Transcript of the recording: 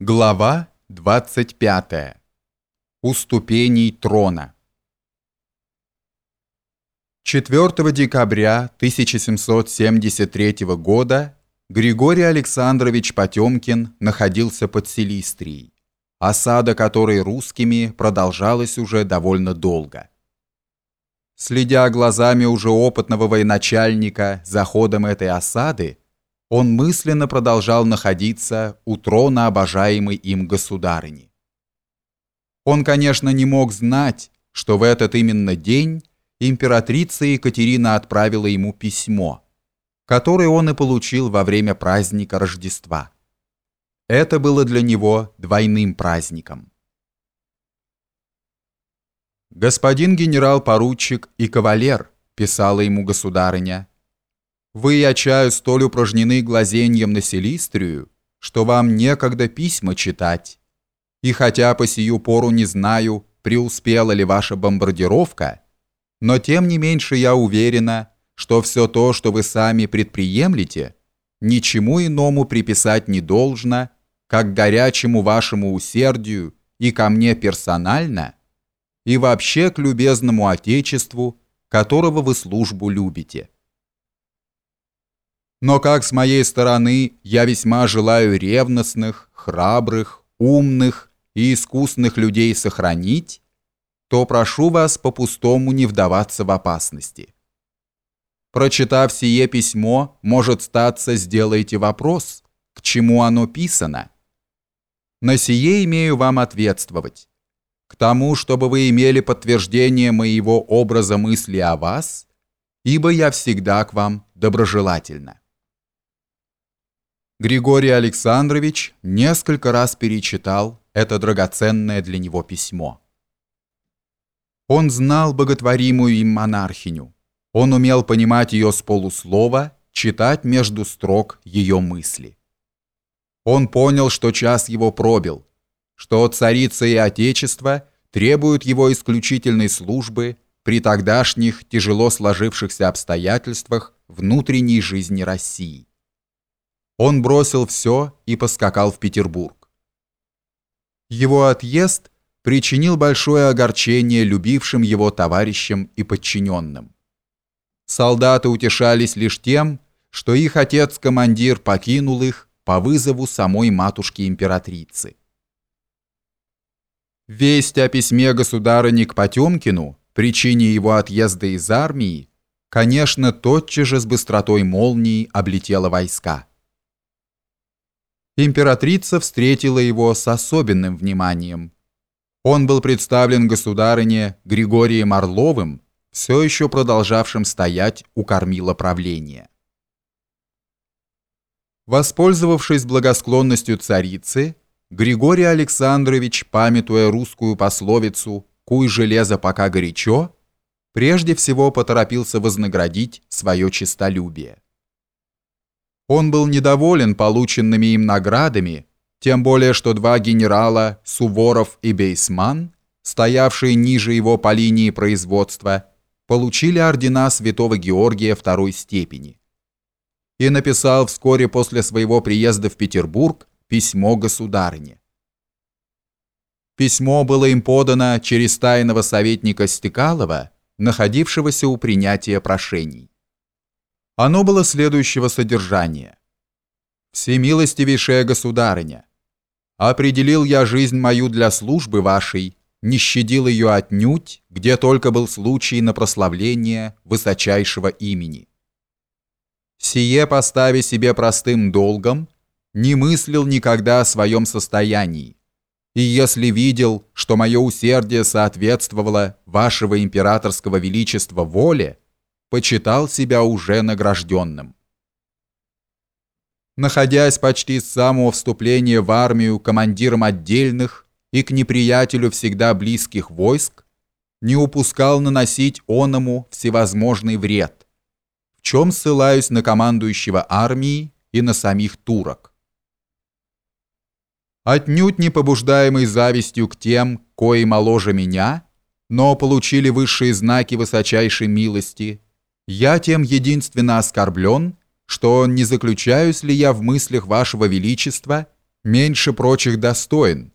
Глава 25. У ступеней трона. 4 декабря 1773 года Григорий Александрович Потемкин находился под Силистрией, осада которой русскими продолжалась уже довольно долго. Следя глазами уже опытного военачальника за ходом этой осады, он мысленно продолжал находиться у трона обожаемой им государыни. Он, конечно, не мог знать, что в этот именно день императрица Екатерина отправила ему письмо, которое он и получил во время праздника Рождества. Это было для него двойным праздником. «Господин генерал-поручик и кавалер», – писала ему государыня, – вы, я чаю, столь упражнены глазеньем на Селистрию, что вам некогда письма читать. И хотя по сию пору не знаю, преуспела ли ваша бомбардировка, но тем не меньше я уверена, что все то, что вы сами предприемлете, ничему иному приписать не должно, как горячему вашему усердию и ко мне персонально, и вообще к любезному Отечеству, которого вы службу любите. Но как с моей стороны я весьма желаю ревностных, храбрых, умных и искусных людей сохранить, то прошу вас по-пустому не вдаваться в опасности. Прочитав сие письмо, может статься, сделайте вопрос, к чему оно писано. На сие имею вам ответствовать. К тому, чтобы вы имели подтверждение моего образа мысли о вас, ибо я всегда к вам доброжелательна. Григорий Александрович несколько раз перечитал это драгоценное для него письмо. Он знал боготворимую им монархиню. Он умел понимать ее с полуслова, читать между строк ее мысли. Он понял, что час его пробил, что царица и отечество требуют его исключительной службы при тогдашних тяжело сложившихся обстоятельствах внутренней жизни России он бросил все и поскакал в Петербург. Его отъезд причинил большое огорчение любившим его товарищам и подчиненным. Солдаты утешались лишь тем, что их отец-командир покинул их по вызову самой матушки-императрицы. Весть о письме государыни к Потемкину, причине его отъезда из армии, конечно, тотчас же с быстротой молнии облетела войска императрица встретила его с особенным вниманием. Он был представлен государыне Григорием Орловым, все еще продолжавшим стоять у кормила правления. Воспользовавшись благосклонностью царицы, Григорий Александрович, памятуя русскую пословицу «Куй железо пока горячо», прежде всего поторопился вознаградить свое честолюбие. Он был недоволен полученными им наградами, тем более что два генерала, Суворов и Бейсман, стоявшие ниже его по линии производства, получили ордена Святого Георгия второй степени. И написал вскоре после своего приезда в Петербург письмо государыне. Письмо было им подано через тайного советника Стекалова, находившегося у принятия прошений. Оно было следующего содержания. «Всемилостивейшая государыня, определил я жизнь мою для службы вашей, не щадил ее отнюдь, где только был случай на прославление высочайшего имени. Сие, поставя себе простым долгом, не мыслил никогда о своем состоянии, и если видел, что мое усердие соответствовало вашего императорского величества воле, почитал себя уже награжденным. Находясь почти с самого вступления в армию командиром отдельных и к неприятелю всегда близких войск, не упускал наносить оному всевозможный вред, в чем ссылаюсь на командующего армией и на самих турок. Отнюдь не побуждаемый завистью к тем, кои моложе меня, но получили высшие знаки высочайшей милости – я тем единственно оскорблен, что не заключаюсь ли я в мыслях вашего величества меньше прочих достоин,